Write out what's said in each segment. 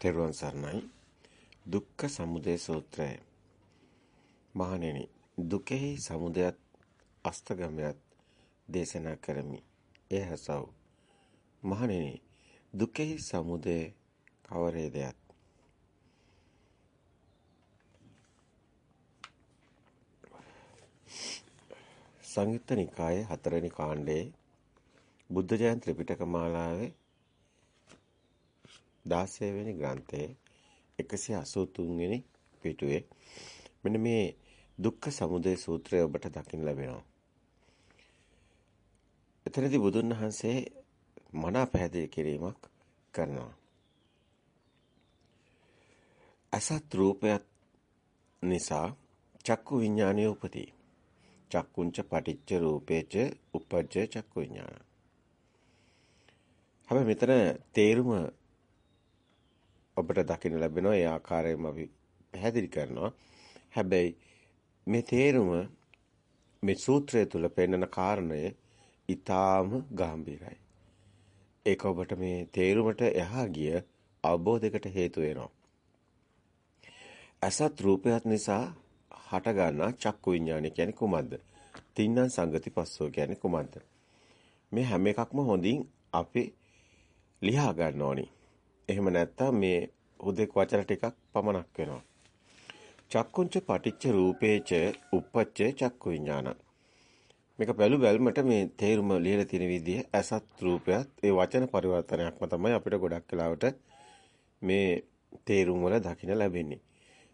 තෙරුවන් සරණයි. දුක්ඛ සමුදය සූත්‍රය. මහණෙනි, දුකෙහි සමුදයත් අස්තගමයත් දේශනා කරමි. එහසව්. මහණෙනි, දුකෙහි සමුදය කවරේදයත් සංයුත්ත නිකායේ හතරවෙනි කාණ්ඩයේ බුද්ධ ජයන්ති ත්‍රිපිටක මාලාවේ 16 වෙනි ග්‍රන්ථයේ 183 වෙනි පිටුවේ මෙන්න මේ දුක්ඛ සමුදය සූත්‍රය ඔබට දකින්න ලැබෙනවා. එතනදී බුදුන් වහන්සේ මනා පැහැදිලි කිරීමක් කරනවා. අසත් රූපයත් නිසා චක්කු විඥානය උපදී. චක්කුංච පටිච්ච රූපේච උපජ්ජ චක්කු විඥාන. හැබැයි මෙතන තේරුම ඔබට දකින්න ලැබෙනවා ඒ ආකාරයෙන්ම අපි පැහැදිලි කරනවා. හැබැයි මේ තේරුම මේ සූත්‍රය තුල පෙන්වන කාරණය ඊටාම ගැඹිරයි. ඒක ඔබට මේ තේරුමට එහා ගිය අවබෝධයකට හේතු වෙනවා. අසත් රූපයත් නිසා හට ගන්නා චක්කු විඥානය කියන්නේ කුමක්ද? තින්නම් සංගති පස්සෝ කියන්නේ කුමක්ද? මේ හැම එකක්ම හොඳින් අපි ලියා ගන්න ඕනි. එහෙම නැත්නම් මේ හුදෙක් වචන ටිකක් පමණක් වෙනවා. චක්කුංච පටිච්ච රූපේච uppacච චක්කු විඥාන. මේක බැලු බැලමට මේ තේරුම ලියලා තියෙන විදිහ අසත් රූපයත් ඒ වචන පරිවර්තනයක්ම තමයි අපිට ගොඩක් වෙලාවට මේ තේරුම් වල දකින්න ලැබෙන්නේ.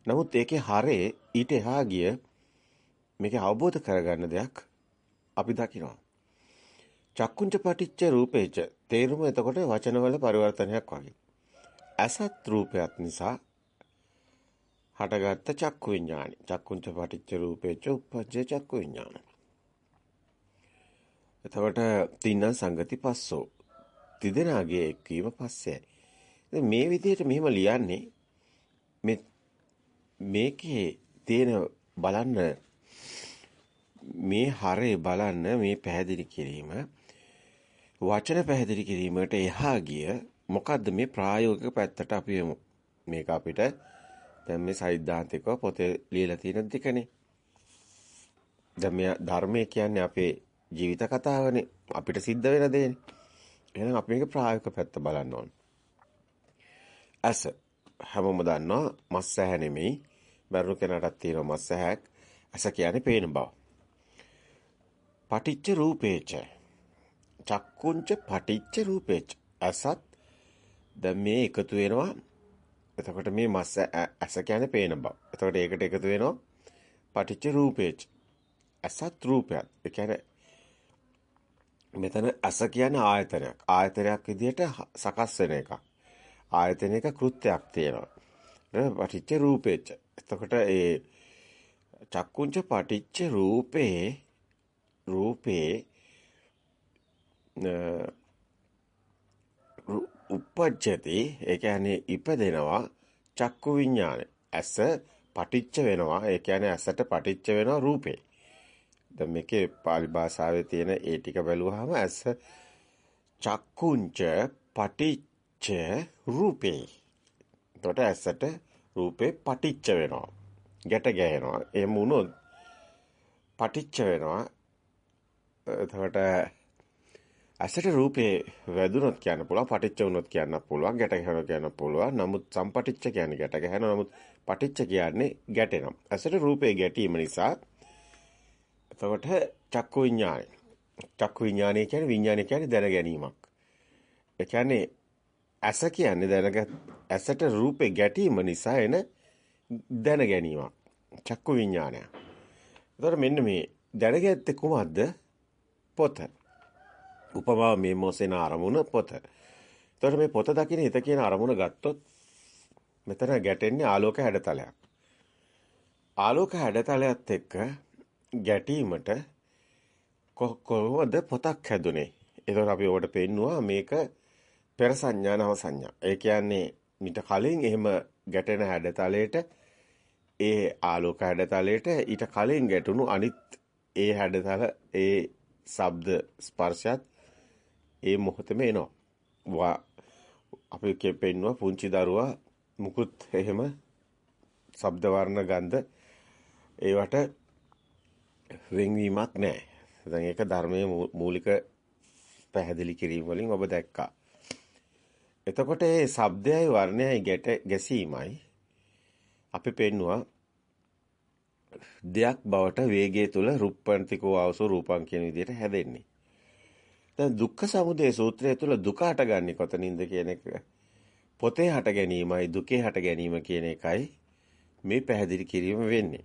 නමුත් ඒකේ හරේ ඊට එහා ගිය මේක අවබෝධ කරගන්න දෙයක් අපි දකිනවා. චක්කුංච පටිච්ච රූපේච තේරුම එතකොට වචනවල පරිවර්තනයක් වගේ. අසත් රූපයක් නිසා හටගත්ත චක්කු විඥානි. චක්කුංච පටිච්ච රූපේච උපජ්ජ චක්කු විඥාන. එතකොට තින්න සංගති පස්සෝ. තිදෙනාගේ එක්වීම පස්සෙයි. මේ විදිහට මෙහෙම ලියන්නේ මේ මේකේ තියෙන බලන්න මේ හරේ බලන්න මේ පැහැදිලි කිරීම වචන පැහැදිලි කිරීමට එහා ගිය මොකද්ද මේ ප්‍රායෝගික පැත්තට අපි යමු. මේක අපිට දැන් මේ සෛද්ධාන්තිකව පොතේ ලියලා තියෙන දෙකනේ. දැන් මේ ධර්මය කියන්නේ අපේ ජීවිත කතාවනේ. අපිට සිද්ධ වෙන දෙන්නේ. එහෙනම් අපි මේක ප්‍රායෝගික පැත්ත බලන්න ඕනේ. ඇස හැමෝම දන්නවා මස් ඇහැ නෙමෙයි. බැරුණු කෙනාටත් තියෙනවා මස් ඇහැක්. ඇස කියන්නේ පේන බව. පටිච්ච රූපේච චක්කුංච පටිච්ච රූපේච අසත් දැන් මේ එකතු වෙනවා එතකොට මේ මස් ඇස කියන්නේ පේන බව. එතකොට ඒකට එකතු වෙනවා පටිච්ච රූපේච අසත් රූපයක්. ඒ කියන්නේ මෙතන අස කියන්නේ ආයතනයක්. ආයතනයක් විදිහට සකස් වෙන එකක්. ආයතනයක කෘත්‍යයක් තියෙනවා. පටිච්ච රූපේච. එතකොට ඒ චක්කුංච පටිච්ච රූපේ රූපේ උපජ්ජති ඒ කියන්නේ ඉපදෙනවා චක්කු විඥානය. ඇස පටිච්ච වෙනවා. ඒ කියන්නේ ඇසට පටිච්ච වෙනවා රූපේ. දැන් මේකේ පාලි භාෂාවේ තියෙන ඒ ටික බැලුවාම ඇස චක්කුංච පටිච්ච රූපේ. එතකොට ඇසට රූපේ පටිච්ච වෙනවා. ගැට ගැහෙනවා. එහෙම වුණොත් පටිච්ච වෙනවා. එතකොට ඇසට රූපේ වැදුනොත් කියන්න පුළුවන් පටිච්ච වුණොත් කියන්න පුළුවන් ගැට ගැහෙනවා කියන්න පුළුවන්. නමුත් සම්පටිච්ච කියන්නේ ගැට ගැහෙනවා. නමුත් පටිච්ච කියන්නේ ගැටෙනවා. ඇසට රූපේ ගැටීම නිසා එතකොට චක්කු විඥානය. චක්කු විඥානය කියන්නේ විඥානය කියන්නේ දැන ගැනීමක්. ඒ කියන්නේ ඇස කියන්නේ දැනගත් ඇසට රූපේ ගැටීම නිසා එන දැන ගැනීමක්. චක්කු විඥානය. එතකොට මෙන්න මේ දැනගැත්තේ කුමක්ද? පොත. උපමාව මේ මොසෙන අරමුණ පොත. එතකොට මේ පොත දකින්න හිත කියන අරමුණ ගත්තොත් මෙතන ගැටෙන්නේ ආලෝක හැඩතලයක්. ආලෝක හැඩතලයත් එක්ක ගැටීමට කොහොමද පොතක් හැදුනේ? එතකොට අපි ඔබට පෙන්නවා මේක පෙර සංඥා නව සංඥා. ඒ කියන්නේ මිට කලින් එහෙම ගැටෙන හැඩතලයට ඒ ආලෝක හැඩතලයට ඊට කලින් ගැටුණු අනිත් ඒ හැඩතල ඒ ශබ්ද ස්පර්ශයත් ඒ මොහොතේම එනවා. අපි පෙන්නවා පුංචි දරුවා මුකුත් එහෙම ශබ්ද වර්ණ ගන්ධ ඒවට වෙන්වීමක් නැහැ. දැන් ඒක ධර්මයේ මූලික පැහැදිලි කිරීම වලින් ඔබ දැක්කා. එතකොට මේ ශබ්දයයි වර්ණයයි ගැට ගැසීමයි අපි පෙන්නවා දෙයක් බවට වේගය තුල රුප්පන්තිකෝ ආවසෝ රූපං කියන විදිහට හැදෙන්නේ. දැන් දුක්ඛ සමුදය සූත්‍රය තුල දුක හටගන්නේ කොතනින්ද කියන එක පොතේ හට ගැනීමයි දුකේ හට ගැනීම කියන එකයි මේ පැහැදිලි කිරීම වෙන්නේ.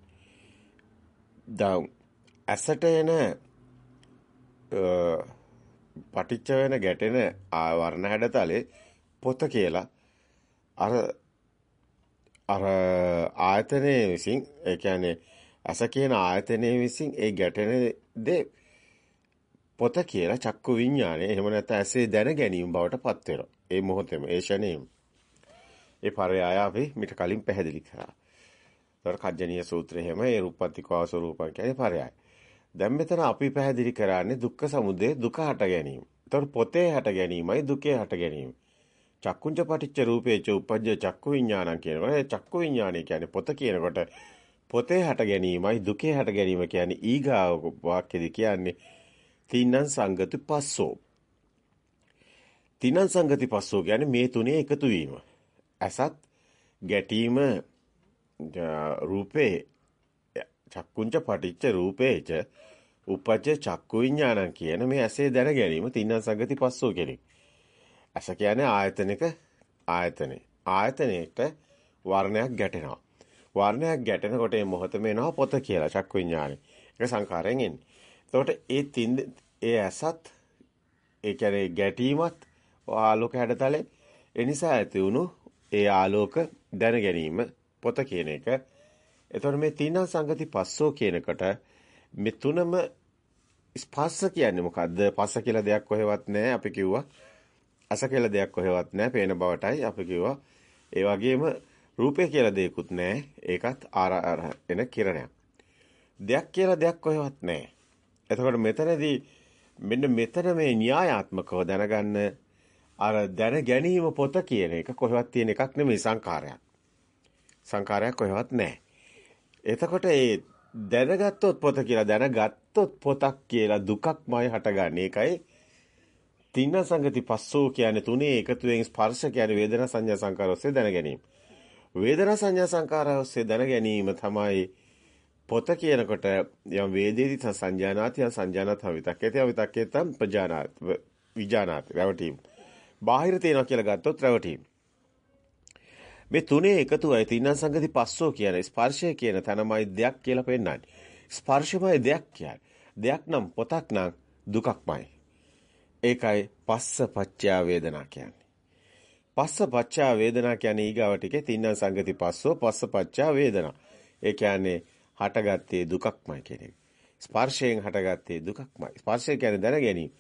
දැන් ඇසට එන පටිච්ච වෙන ගැටෙන වර්ණ හැඩතලේ පොත කියලා අර අර ආයතනයේ විසින් ඒ කියන්නේ අස කියන ආයතනයේ විසින් ඒ ගැටෙන දේ පොත කියලා චක්කු විඥානය එහෙම නැත්නම් ඇසේ දැන ගැනීම බවට පත් වෙනවා. ඒ මොහොතේම ඒ ෂණේම. ඒ පරයය අපි මිට කලින් පැහැදිලි කරා. ඒතර කජ්ජනීය සූත්‍රය එහෙම ඒ රූපපතිකව ස්වරූපං කියන්නේ පරයය. දැන් මෙතන අපි පැහැදිලි කරන්නේ දුක්ඛ සමුදය දුක හට ගැනීම. ඒතර පොතේ හට ගැනීමයි දුකේ හට ගැනීම. චක්කුංච පටිච්ච රූපේච උපජ්ජ චක්කු විඥානං කියනකොට ඒ චක්කු විඥානය කියන්නේ පොත කියනකොට පොතේ හට ගැනීමයි දුකේ හට ගැනීම කියන්නේ ඊගාව වාක්‍යෙදි කියන්නේ තින්නං සංගති පස්සෝ තින්නං සංගති පස්සෝ කියන්නේ මේ තුනේ එකතු වීම ඇසත් ගැටීම රූපේ චක්කුංච පටිච්ච රූපේච උපජ්ජ චක්කු විඥානං කියන මේ ඇසේ දැන ගැනීම තින්නං සංගති පස්සෝ කෙනෙක් ඇස කියන්නේ ආයතනික ආයතනේ. ආයතනයේට වර්ණයක් ගැටෙනවා. වර්ණයක් ගැටෙනකොට මේ මොහොතම එනවා පොත කියලා චක්කු විඥානේ. ඒක සංකාරයෙන් එන්නේ. එතකොට ඒ තින් ඒ ඇසත් ඒ කියන්නේ ගැටීමත් ආලෝක හැඩතලේ ඒ නිසා ඇති වුණු ඒ ආලෝක දැන ගැනීම පොත කියන එක. එතකොට මේ තීන සංගති පස්සෝ කියනකොට මේ තුනම ස්පර්ශ කියන්නේ මොකද්ද? පස්ස කියලා දෙයක් කොහෙවත් නැහැ. අපි කිව්වා අස කියලා දෙයක් කොහෙවත් නැහැ. පේන බවටයි අපි කිව්වා. ඒ වගේම රූපය කියලා දෙයක්වත් නැහැ. ඒකත් ආර එන කිරණයක්. දෙයක් කියලා දෙයක් කොහෙවත් නැහැ. එතකොට මෙතනදී මෙන්න මෙතන මේ න්‍යායාත්මකව දැනගන්න අර දැන ගැනීම පොත කියන එක කොහෙවත් තියෙන එකක් නෙමෙයි සංකාරයක්. සංකාරයක් කොහෙවත් නැහැ. එතකොට ඒ දැනගත්තොත් පොත කියලා දැනගත්තොත් පොතක් කියලා දුකක්මයි හටගන්නේ. ඒකයි තින්න සංගති පස්සෝ කියන්නේ තුනේ එකතුවෙන් ස්පර්ශ කියන්නේ වේදනා සංඥා සංකාර ඔස්සේ දැන ගැනීම. වේදනා සංඥා සංකාර ඔස්සේ දැන ගැනීම තමයි පොත කියනකොට යම් වේදේති සංජානාති යම් සංජානත විතක්කේත විතක්කේතම් ප්‍රජානාත විජානාත රැවටීම. බාහිර තියනවා කියලා ගත්තොත් රැවටීම. මේ තුනේ එකතුවයි තින්න සංගති පස්සෝ කියන ස්පර්ශය කියන තැනමයි දෙයක් කියලා පෙන්වන්නේ. ස්පර්ශමයි දෙයක් කියන්නේ. දෙයක් නම් පොතක් නම් දුකක්මයි. ඒකයි පස්ස පච්චා වේදනා කියන්නේ. පස්ස පච්චා වේදනා කියන්නේ ඊගාව ටිකේ තින්න සංගති පස්සෝ පස්ස පච්චා වේදනා. ඒ කියන්නේ හටගත්තේ දුකක්මයි කියන එක. ස්පර්ශයෙන් හටගත්තේ දුකක්මයි. ස්පර්ශය කියන්නේ දැන ගැනීම.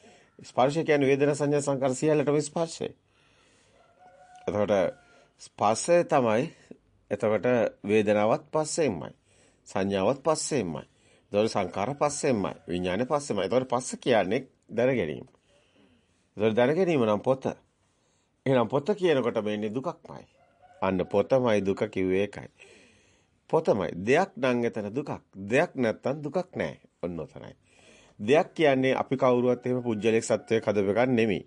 ස්පර්ශය කියන්නේ වේදනා සංඥා සංකාර සියල්ලටම ස්පර්ශය. එතකොට ස්පර්ශය තමයි එතකොට වේදනාවත් පස්සෙන්මයි. සංඥාවත් පස්සෙන්මයි. එතකොට සංකාර පස්සෙන්මයි. විඥාන පස්සෙන්මයි. එතකොට පස්ස කියන්නේ දැන ගැනීම. ඒතර දැන ගැනීම නම් පොත. එහෙනම් පොත කියනකොට මේන්නේ දුකක්මයි. අන්න පොතමයි දුක කිව්වේ ඒකයි. පොතමයි දෙයක් නම් එතන දුකක්. දෙයක් නැත්තම් දුකක් නැහැ. ඔන්න ඔතනයි. දෙයක් කියන්නේ අපි කවුරුවත් එහෙම පුජ්‍යලෙක් සත්වයක් හදපු එකක් නෙමෙයි.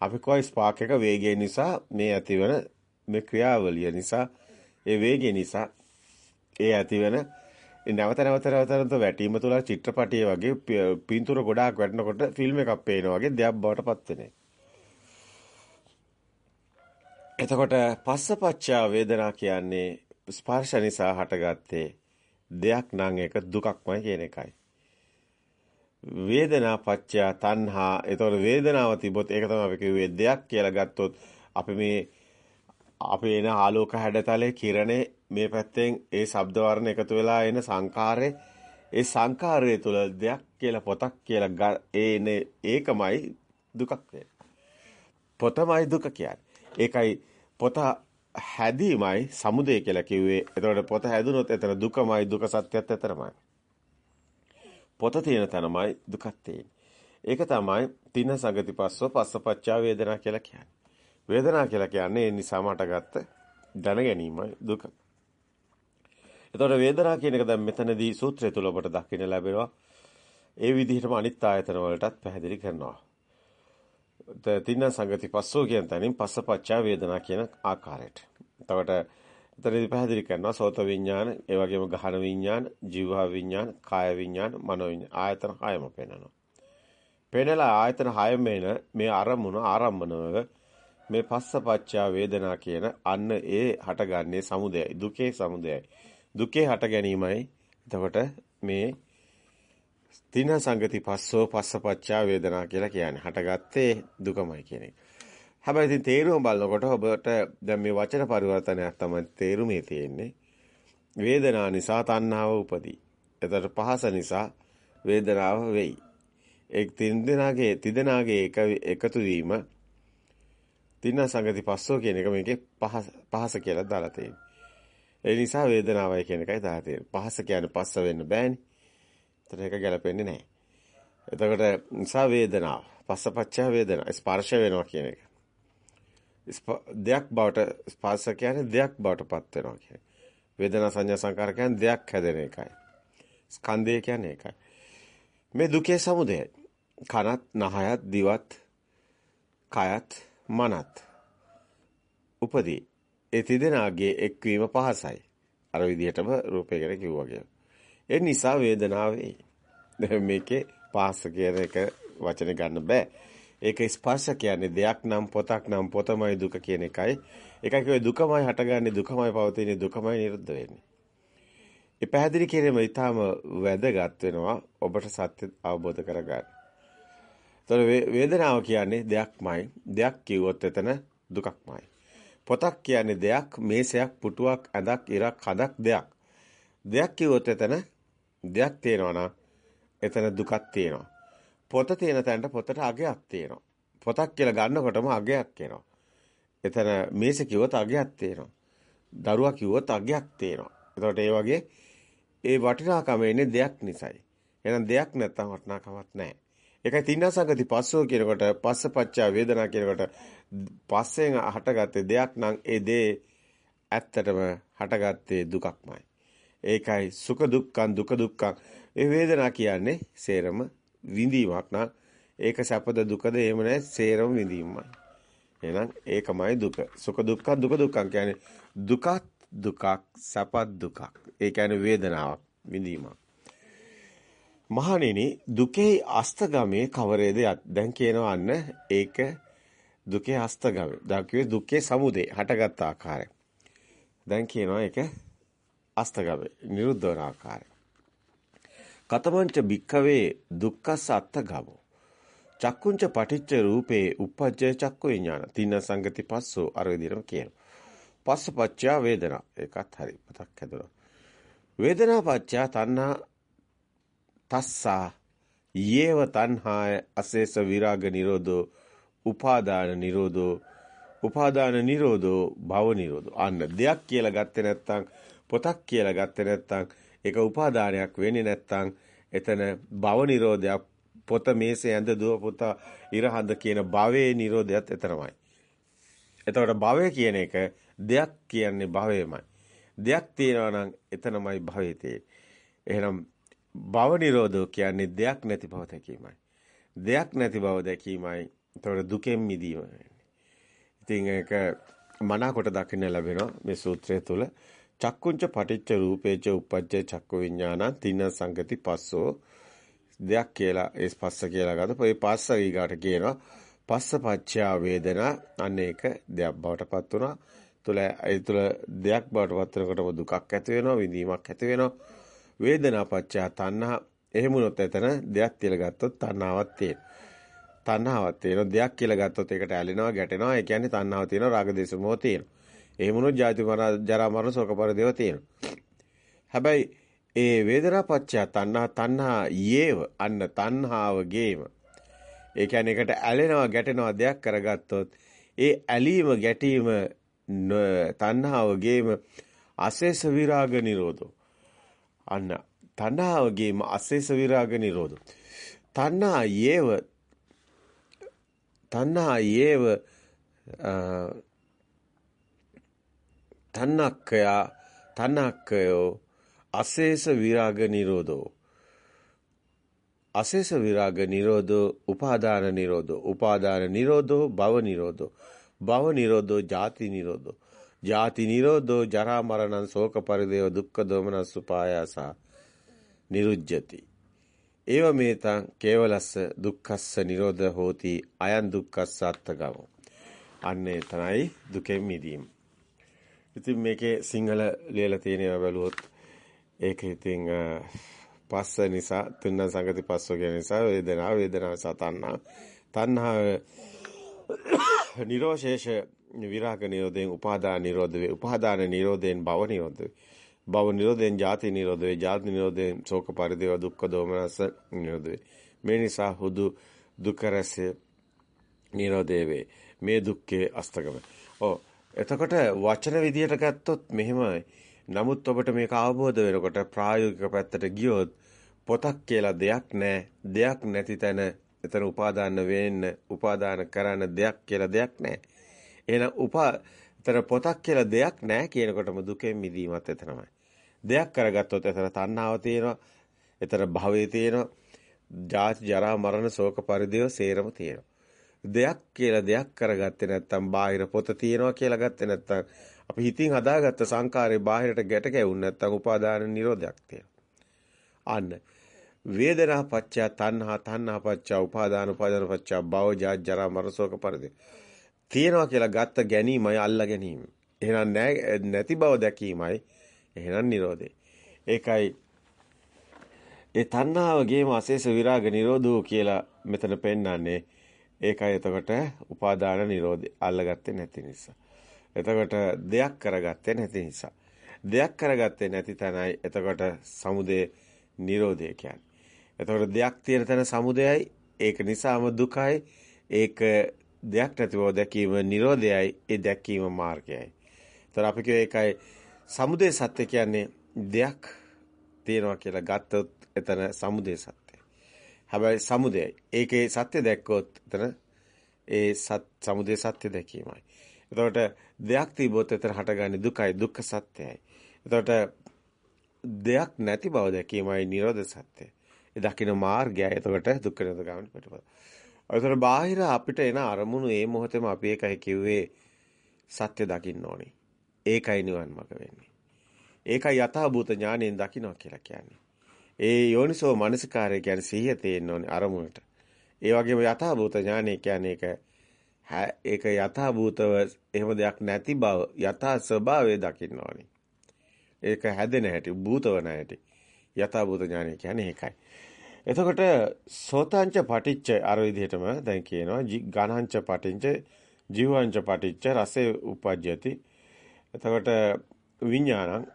අපි කෝයි ස්පාක් එක වේගය නිසා මේ ඇතිවන මේ ක්‍රියාවලිය නිසා ඒ වේගය නිසා ඒ ඇතිවන නැවත නැවත නැවත වැටීම තුළ චිත්‍රපටිය වගේ පින්තූර ගොඩාක් වැටෙනකොට ෆිල්ම් එකක් පේනා වගේ දෙයක් බවට පත් වෙන එතකොට පස්සපච්චා වේදනා කියන්නේ ස්පර්ශ නිසා හටගත්තේ දෙයක් නම් ඒක දුකක්මයි කියන එකයි. වේදනා පච්චා තණ්හා. එතකොට වේදනාව තිබොත් ඒක තමයි අපි කිව්වේ දෙයක් කියලා ගත්තොත් අපි මේ අපේ එන ආලෝක හැඩතලේ කිරණේ මේ පැත්තෙන් ඒ ශබ්ද වර්ණ එකතු වෙලා එන සංකාරේ ඒ සංකාරය තුළ දෙයක් කියලා පොතක් කියලා ඒ ඒකමයි දුකක් පොතමයි දුක කියන්නේ. ඒකයි පොත හැදීමයි සමුදය කියලා කිව්වේ. එතකොට පොත හැදුනොත් එතන දුකමයි දුක සත්‍යයත් එතරම්මයි. පොත තියෙන තැනමයි දුකක් තියෙන්නේ. ඒක තමයි තින සගතිපස්සෝ පස්සපච්චා වේදනා කියලා කියන්නේ. වේදනා කියලා කියන්නේ ඒ නිසාම හටගත්ත දැන ගැනීමයි දුක. එතකොට වේදනා කියන එක දැන් මෙතනදී සූත්‍රය තුල ඔබට දකින්න ලැබෙනවා. ඒ විදිහටම අනිත් ආයතන වලටත් පැහැදිලි කරනවා. තින්න සංගති පස්සෝ කියන තැනින් පස්සපච්චා වේදනා කියන ආකාරයට. එතකොට එතනදී පැහැදිලි කරනවා සෝත විඥාන, ඒ වගේම ගහන විඥාන, ජීවහා විඥාන, කාය විඥාන, මනෝ විඥාන ආයතන හයම පෙන්වනවා. පෙන්නලා ආයතන හයම මේ අරමුණ ආරම්භනවල මේ පස්සපච්චා වේදනා කියන අන්න ඒ හටගන්නේ සමුදයයි දුකේ සමුදයයි දුකේ හට ගැනීමයි එතකොට මේ තින සංගති පස්සෝ පස්සපච්චා වේදනා කියලා කියන්නේ හටගත්තේ දුකමයි කියන එක. හැබැයි ඉතින් තේරුම බලනකොට ඔබට දැන් මේ වචන පරිවර්තනයක් තමයි තේරුමේ තියෙන්නේ. වේදනා නිසා තණ්හාව උපදී. එතකොට පහස නිසා වේදනාව වෙයි. ඒ තින්දනාගේ තිදනාගේ එක එකතු වීම තින්න සංගති පස්සෝ කියන එක මේකේ පහස පහස කියලා දාලා තියෙනවා. ඒ නිසා වේදනාවයි කියන එකයි දාලා තියෙන්නේ. පහස කියන්නේ පස්ස වෙන්න බෑනේ. එතන ඒක ගැලපෙන්නේ නැහැ. එතකොට නිසා වේදනාව පස්සපච්චා වේදනා ස්පර්ශ වෙනවා කියන එක. දෙයක් බවට ස්පර්ශ කියන්නේ දෙයක් බවට පත් වෙනවා කියන්නේ. වේදනා සංඥා සංකාර කියන්නේ දෙයක් හැදෙන එකයි. ස්කන්ධය කියන්නේ ඒකයි. මේ දුකේ සමුදයයි. කනත්, නහයත්, දිවත්, කයත්, මනත්. උපදී. ඒ තිදෙනාගේ එක්වීම පහසයි. අර විදිහටම රූපය ගැන කිව්වා කියලා. ඒ නිසා වේදනාව මේකේ පහස කියන එක වචන ගන්න බෑ. ඒක ස්පර්ශ කියන්නේ දෙයක් නම් පොතක් නම් පොතමයි දුක කියන එකයි. ඒකයි කිව්වේ දුකමයි හටගන්නේ දුකමයි පවතින්නේ දුකමයි නිරුද්ධ වෙන්නේ. ඒ පැහැදිලි කිරීම ඊටාම වැදගත් වෙනවා ඔබට සත්‍ය අවබෝධ කරගන්න. ඒතර වේදනාව කියන්නේ දෙයක්මයි. දෙයක් කිව්වොත් එතන දුකක්මයි. පොතක් කියන්නේ දෙයක්, මේසයක්, පුටුවක්, ඇඳක්, ඉරක්, හදක් දෙයක්. දෙයක් කිව්වොත් එතන දෙයක් තියෙනවා නම් එතන දුකක් තියෙනවා. පොත තියෙන තැනට පොතට අගයක් තියෙනවා. පොතක් කියලා ගන්නකොටම අගයක් එනවා. එතන මේස කිව්වොත් අගයක් තියෙනවා. දරුවා කිව්වොත් අගයක් තියෙනවා. එතකොට ඒ වගේ ඒ වටිනාකම එන්නේ දෙයක් නිසායි. එහෙනම් දෙයක් නැත්තම් වටිනාකමක් නැහැ. ඒකයි තින්නසගති පස්සෝ කියනකොට පස්සපච්චා වේදනා කියනකොට පස්සෙන් හටගත්තේ දෙයක් නම් ඒ දේ ඇත්තටම හටගත්තේ දුකක්මයි. ඒකයි සුඛ දුක්ඛං දුක දුක්ඛං ඒ වේදනා කියන්නේ සේරම විඳීමක් නම් ඒක සැපද දුකද එහෙම නැහැ සේරම විඳීමයි. එහෙනම් ඒකමයි දුක. සුඛ දුක්ඛ දුක දුක්ඛ කියන්නේ දුකක් දුකක් සැපත් දුකක්. ඒ කියන්නේ වේදනාවක් විඳීමක්. මහණෙනි දුකේ අස්තගමේ කවරේද දැන් කියනවා අන්න ඒක දුකේ අස්තගමේ. දැන් කිව්වේ දුකේ සමුදේ හටගත් ආකාරය. දැන් කියනවා ඒක අස්තගමේ නිරුද්ධ වන ආකාරය. කතමංච භික්ඛවේ දුක්ඛස් අත්තගමෝ චක්කුංච පටිච්ච රූපේ uppajjaya චක්කු විඥාන. තින්න සංගති පස්සෝ අර විදිහටම කියනවා. පස්ස පච්චා වේදනා. ඒකත් හරි මතක් හැදුණා වේදනා පච්චා තණ්හා තස්සා යේව තණ්හාය අසේස විරාග නිරෝධෝ උපාදාන නිරෝධෝ උපාදාන නිරෝධෝ භව නිරෝධෝ. අන්න දෙයක් කියලා ගත්තේ නැත්නම් පොතක් කියලා ගත්තේ නැත්නම් ඒක උපාදානයක් වෙන්නේ නැත්නම් එතන භව නිරෝධයක් පොත මේසේ ඇඳ දුව පුත ඉරහඳ කියන භවයේ නිරෝධයත් එතරම්යි. එතකොට භවය කියන එක දෙයක් කියන්නේ භවයමයි. දෙයක් තියෙනවා නම් එතනමයි භවයේ තියෙන්නේ. එහෙනම් භව නිරෝධෝ කියන්නේ දෙයක් නැති බව දැකීමයි. දෙයක් නැති බව දැකීමයි. එතකොට දුකෙන් මිදීම. ඉතින් ඒක මනාකොට දකින්න ලැබෙනවා මේ සූත්‍රය තුල. චක්කුංච පටිච්ච රූපේච උපජ්ජේ චක්කු විඥානං තින සංගති පස්සෝ දෙයක් කියලා ඒ පස්ස කියලා ගත්තා. ඒ පස්ස ඊගාට කියනවා පස්ස පච්චා වේදනා අන්න ඒක දෙයක් බවට පත් වුණා. තුල ඒ තුල දෙයක් බවට පත් වෙනකොටම දුකක් ඇති වෙනවා, විඳීමක් ඇති වෙනවා. වේදනා පච්චා තණ්හා එහෙම වුණොත් එතන දෙයක් කියලා ගත්තොත් තණ්හාවක් තියෙනවා. තණ්හාවක් තියෙනවා. දෙයක් කියලා ගත්තොත් ඒකට ඇලෙනවා, ගැටෙනවා. ඒ කියන්නේ තණ්හාව තියෙනවා, රාග දේශ මොහ තියෙනවා. එහෙම වුණොත් ජාති මරණ ජරා මරණ ශෝක පරිදේව තියෙනවා. හැබැයි ඒ වේදනා පත්‍ය තණ්හා තණ්හා යේව අන්න තණ්හාවගේම ඒ කියන්නේ එකට ඇලෙනවා ගැටෙනවා දෙයක් කරගත්තොත් ඒ ඇලීම ගැටීම තණ්හාවගේම අශේෂ විරාග නිරෝධෝ. අන්න තණ්හාවගේම අශේෂ විරාග නිරෝධෝ. තණ්හා යේව තණ්හා යේව තණ්හක්ඛයා තණ්හක්ඛයෝ අශේෂ විරාග නිරෝධෝ. අශේෂ විරාග නිරෝධෝ උපාදාන නිරෝධෝ. උපාදාන නිරෝධෝ භව නිරෝධෝ. භව නිරෝධෝ ජාති නිරෝධෝ. ජාති නිරෝධෝ ජරා මරණං ශෝක පරිදේව දුක්ඛ දෝමනස් උපායාස නිරුජ්ජති. ඒව මේතං කේවලස්ස දුක්ඛස්ස නිරෝධ හෝති අයං දුක්ඛස්ස අත්තගම අන්නේ තනයි දුකෙන් මිදීම. ඉතින් මේකේ සිංහල ලියලා තියෙනවා බැලුවොත් ඒක ඉතින් පස්ස නිසා තුන්න සංගති පස්සෝ කියන නිසා වේදනාව වේදනාව නිසා තණ්හා. තණ්හාව නිරෝෂේෂ විරාග නිරෝධයෙන් උපාදාන නිරෝධ වේ. උපාදාන නිරෝධයෙන් භව නිරෝධ වේ. භව නිරෝධයෙන් ජාති නිරෝධ වේ. ජාති නිරෝධයෙන් ශෝක පරිදේව දුක්ඛ දෝමනස නිරෝධ වේ. මේ නිසා හුදු දුක රැස නිරෝධේ වේ. මේ දුක්ඛේ අස්තගම. ඔව්. එතකොට වචන විදියට ගත්තොත් මෙහෙමයි නමුත් ඔබට මේක අවබෝධ වෙනකොට ප්‍රායෝගික පැත්තට ගියොත් පොතක් කියලා දෙයක් නැහැ. දෙයක් නැති තැන එතන උපාදාන වෙන්න, උපාදාන කරන්න දෙයක් කියලා දෙයක් නැහැ. එහෙනම් උපා එතන පොතක් කියලා දෙයක් නැහැ කියනකොටම දුකෙන් මිදීමත් එතනමයි. දෙයක් කරගත්තොත් එතන තණ්හාව තියෙනවා. එතන භවයේ තියෙනවා. ජාති ජරා මරණ ශෝක පරිදේව සේරම තියෙනවා. දෙයක් කියලා දෙයක් කරගත්තේ නැත්නම් බාහිර පොත තියෙනවා කියලා ගත්තේ නැත්නම් අපි හිතින් හදාගත්ත සංකාරේ බාහිරට ගැට ගැවුන් නැත්නම් උපාදාන නිරෝධයක් තියෙනවා. අන්න වේදනා පච්චය තණ්හා තණ්හා පච්චය උපාදාන උපාදාන පච්චය භව ජාත් ජරා මරණසෝක පරිදි තියනවා කියලා ගත්ත ගැනීමයි අල්ලා ගැනීම. එහෙනම් නැති බව දැකීමයි එහෙනම් නිරෝධේ. ඒකයි ඒ තණ්හාවගේම අශේෂ විරාග නිරෝධෝ කියලා මෙතන පෙන්වන්නේ. ඒකයි එතකොට උපාදාන නිරෝධය අල්ලගත්තේ නැති නිසා. එතකොට දෙයක් කරගත්තේ නැති නිසා. දෙයක් කරගත්තේ නැති තැනයි එතකොට සමුදේ නිරෝධය කියන්නේ. එතකොට දෙයක් තියෙන තැන සමුදයයි ඒක නිසාම දුකයි ඒක දෙයක් නැති බව දැකීම නිරෝධයයි ඒ දැකීම මාර්ගයයි. එතකොට අපි කියෝ ඒකයි සමුදය සත්‍ය කියන්නේ දෙයක් තියෙනවා කියලා ගත්තොත් එතන සමුදය සත්‍යයි. හැබැයි සමුදයයි. ඒකේ සත්‍ය දැක්කොත් එතන ඒ සත් සමුදය සත්‍ය දැකීමයි. එතකොට දෙයක් තිබොත් එතන හටගන්නේ දුකයි දුක්ඛ සත්‍යයි. එතකොට දෙයක් නැති බව දැකීමයි නිරෝධ සත්‍යය. ඒ දකින්න මාර්ගයයි එතකොට දුක්ඛ නිරෝධ ගාමන පිටපත. ඒතර බාහිර අපිට එන අරමුණු ඒ මොහොතේම අපි ඒකයි කිව්වේ සත්‍ය දකින්න ඕනේ. ඒකයි නිවන් මඟ වෙන්නේ. ඒකයි යථාභූත ඥාණයෙන් දකින්නවා කියලා කියන්නේ. ඒ යෝනිසෝ මනසිකාරය කියන්නේ සිහිය තේන්න ඕනේ අරමුණට. ඒ වගේම යථාභූත ඥානය කියන්නේ ඒක ඒක යථාභූතව එහෙම දෙයක් නැති බව යථා ස්වභාවය දකින්න ඕනේ. ඒක හැදෙන හැටි, භූතවන හැටි. යථාභූත ඥානය කියන්නේ ඒකයි. එතකොට සෝතාංච පටිච්ච අර විදිහටම දැන් කියනවා ගණංච පටිච්ච ජීවංච පටිච්ච රසේ උපජ්ජති. එතකොට විඥානං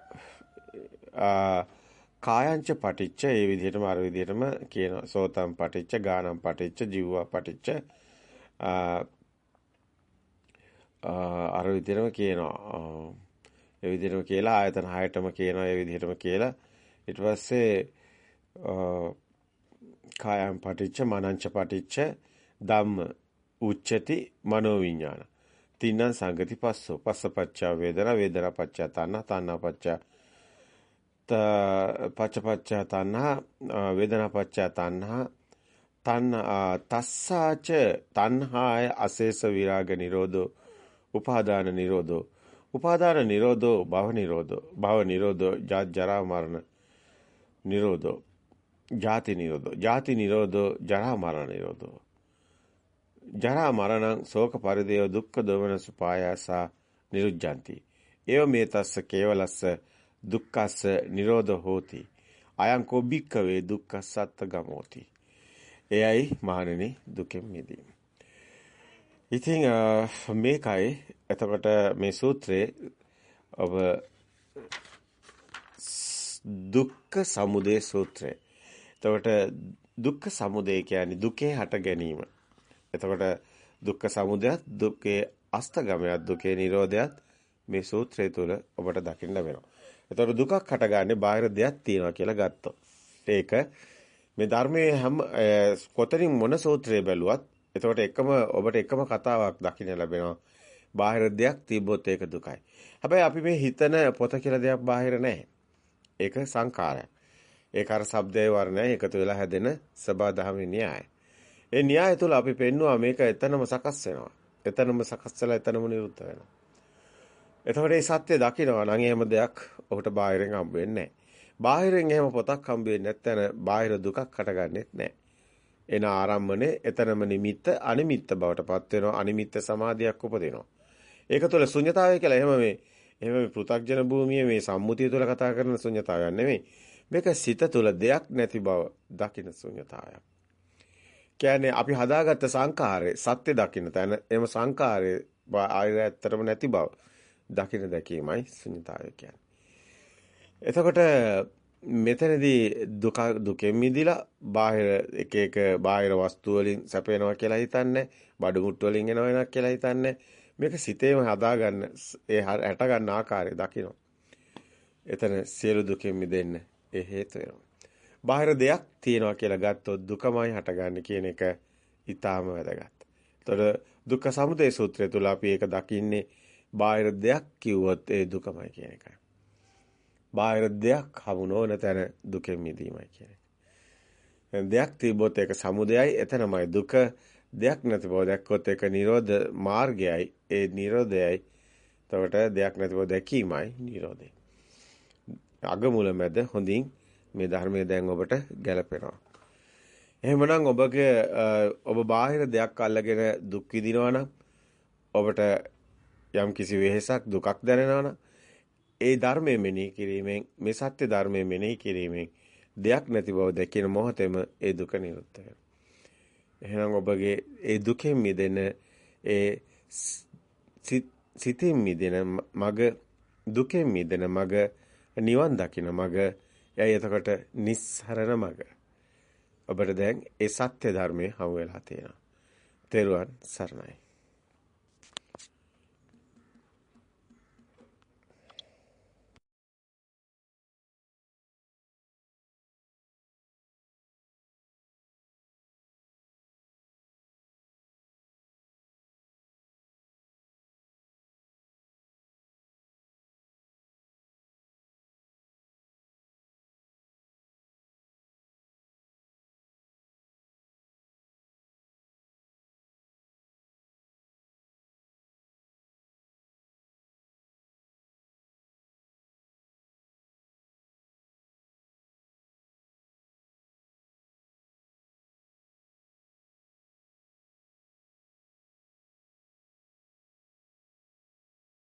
කායංච පටිච්ච ඒ විදිහටම අර විදිහටම කියනවා. සෝතම් පටිච්ච ගානම් පටිච්ච ජීවා පටිච්ච අර විදිහටම කියනවා. ඒ විදිහටම කියලා ආයතන හයටම කියනවා ඒ විදිහටම කියලා. ඊට පස්සේ කායම් පටිච්ච මනංච පටිච්ච ධම්ම උච්චති මනෝවිඤ්ඤාණ. තින්න සංගති පස්සෝ. පස්සපච්චා වේදනා වේදනා පච්චා තණ්හා තණ්හා පච්චා පච්චපච්චා තණ්හා වේදනා පච්චා තණ්හා තණ්හා තස්සාච තණ්හාය අශේෂ විරාග නිරෝධෝ උපාදාන නිරෝධෝ උපාදාන නිරෝධෝ භව නිරෝධෝ භව නිරෝධෝ ජාත් ජරා මරණ නිරෝධෝ ජාති නිරෝධෝ ජාති නිරෝධෝ ජරා මරණ නිරෝධෝ. ජරා මරණං ශෝක පරිදේව දුක්ඛ දෝමන සුපායාසා නිරුද්ධಂತಿ ඒව මේ තස්ස කේවලස්ස දුක්ඛස්ස නිරෝධ හෝති අයං කෝ බික්කවේ දුක්ඛසත්ත ගමෝති එයයි මහණෙනි දුකෙන් මිදීම ඉතින් මේකයි එතකොට මේ සූත්‍රයේ ඔබ දුක්ඛ සමුදය සූත්‍රය. එතකොට දුක්ඛ සමුදය කියන්නේ දුකේ හට ගැනීම. එතකොට දුක්ඛ සමුදයත් දුකේ අස්තගමයක් දුකේ නිරෝධයත් මේ සූත්‍රය තුළ ඔබට දකින්න වෙනවා. එතකොට දුකක් හටගන්නේ බාහිර දෙයක් තියෙනවා කියලා ගත්තොත්. ඒක මේ ධර්මයේ හැම කොතනින් මොන සූත්‍රය බැලුවත් එතකොට එකම ඔබට එකම කතාවක් දකින්න ලැබෙනවා. බාහිර දෙයක් තිබ්බොත් ඒක දුකයි. හැබැයි අපි මේ හිතන පොත කියලා දෙයක් බාහිර නැහැ. ඒක සංකාරයක්. ඒක අර ශබ්දයේ වර්ණය එකතු වෙලා හැදෙන සබා දහමේ න්‍යාය. ඒ න්‍යාය තුළ අපි පෙන්නවා මේක එතනම සකස් වෙනවා. එතනම සකස් වෙලා එතනම නිරුද්ධ වෙනවා. එතකොට මේ සත්‍ය දකිනවා නම් එහෙම දෙයක් ඔහුට බාහිරෙන් හම්බ වෙන්නේ නැහැ. බාහිරෙන් එහෙම පොතක් හම්බ වෙන්නේ නැත්නම් බාහිර දුකක් හටගන්නෙත් නැහැ. එන ආරම්මනේ එතනම නිමිත්ත අනිමිත්ත බවට පත් වෙනවා අනිමිත්ත සමාධියක් උපදිනවා. ඒක තුළ ශුන්‍යතාවය කියලා එහෙම මේ එහෙම මේ පෘථග්ජන භූමියේ මේ සම්මුතිය තුළ කතා කරන ශුන්‍යතාවයක් නෙමෙයි. මේක සිත තුළ දෙයක් නැති බව දකින ශුන්‍යතාවයක්. කියන්නේ අපි හදාගත්ත සංඛාරේ සත්‍ය දකින්න තැන එම සංඛාරේ ආයෙ ඇත්තටම නැති බව දකින දැකීමයි ශුන්‍යතාවය කියන්නේ. එතකොට මෙතනදී දුක දුකෙන් මිදිලා බාහිර එක එක බාහිර වස්තු වලින් සැපේනවා කියලා හිතන්නේ බඩු මුට්ටු වලින් එනවා කියලා හිතන්නේ මේක සිතේම හදාගන්න ඒ හැට ගන්න ආකාරය දකිනවා එතන සියලු දුකෙන් මිදෙන්න ඒ හේතු වෙනවා බාහිර දෙයක් තියනවා කියලා ගත්තොත් දුකමයි හටගන්නේ කියන එක ඊටාම වැදගත්. එතකොට දුක්ඛ සමුදය සූත්‍රය තුල අපි ඒක දකින්නේ බාහිර දෙයක් කිව්වොත් ඒ දුකමයි කියන එකයි. බාහිර දෙයක් හමු නොවන තැන දුකෙන් මිදීමයි කියන්නේ. දෙයක් තිබොත් ඒක සමුදයයි එතනමයි දුක දෙයක් නැති බව දැක්කොත් ඒක නිරෝධ මාර්ගයයි ඒ නිරෝධයයි එතකොට දෙයක් නැති බව දැකීමයි නිරෝධය. අගමුල මැද හොඳින් මේ ධර්මයේ දැන් ඔබට ගැලපෙනවා. එහෙමනම් ඔබගේ ඔබ බාහිර දෙයක් අල්ලගෙන දුක් විඳිනවා නම් ඔබට යම් කිසි වෙහෙසක් දුකක් දැනෙනවා නම් ඒ ධර්මයේ මෙනෙහි කිරීමෙන් මේ සත්‍ය ධර්මයේ මෙනෙහි කිරීමෙන් දෙයක් නැති බව දැකින මොහොතේම ඒ දුක නිරුද්ධ වෙනවා. එහෙනම් ඔබගේ ඒ දුකෙන් මිදෙන ඒ සිතින් මිදෙන මග දුකෙන් මිදෙන මග නිවන් දකින මග එයි එතකොට නිස්සරණ මග. ඔබට දැන් ඒ සත්‍ය ධර්මයේ හමු වෙලා තියෙනවා. තෙරුවන් සරණයි.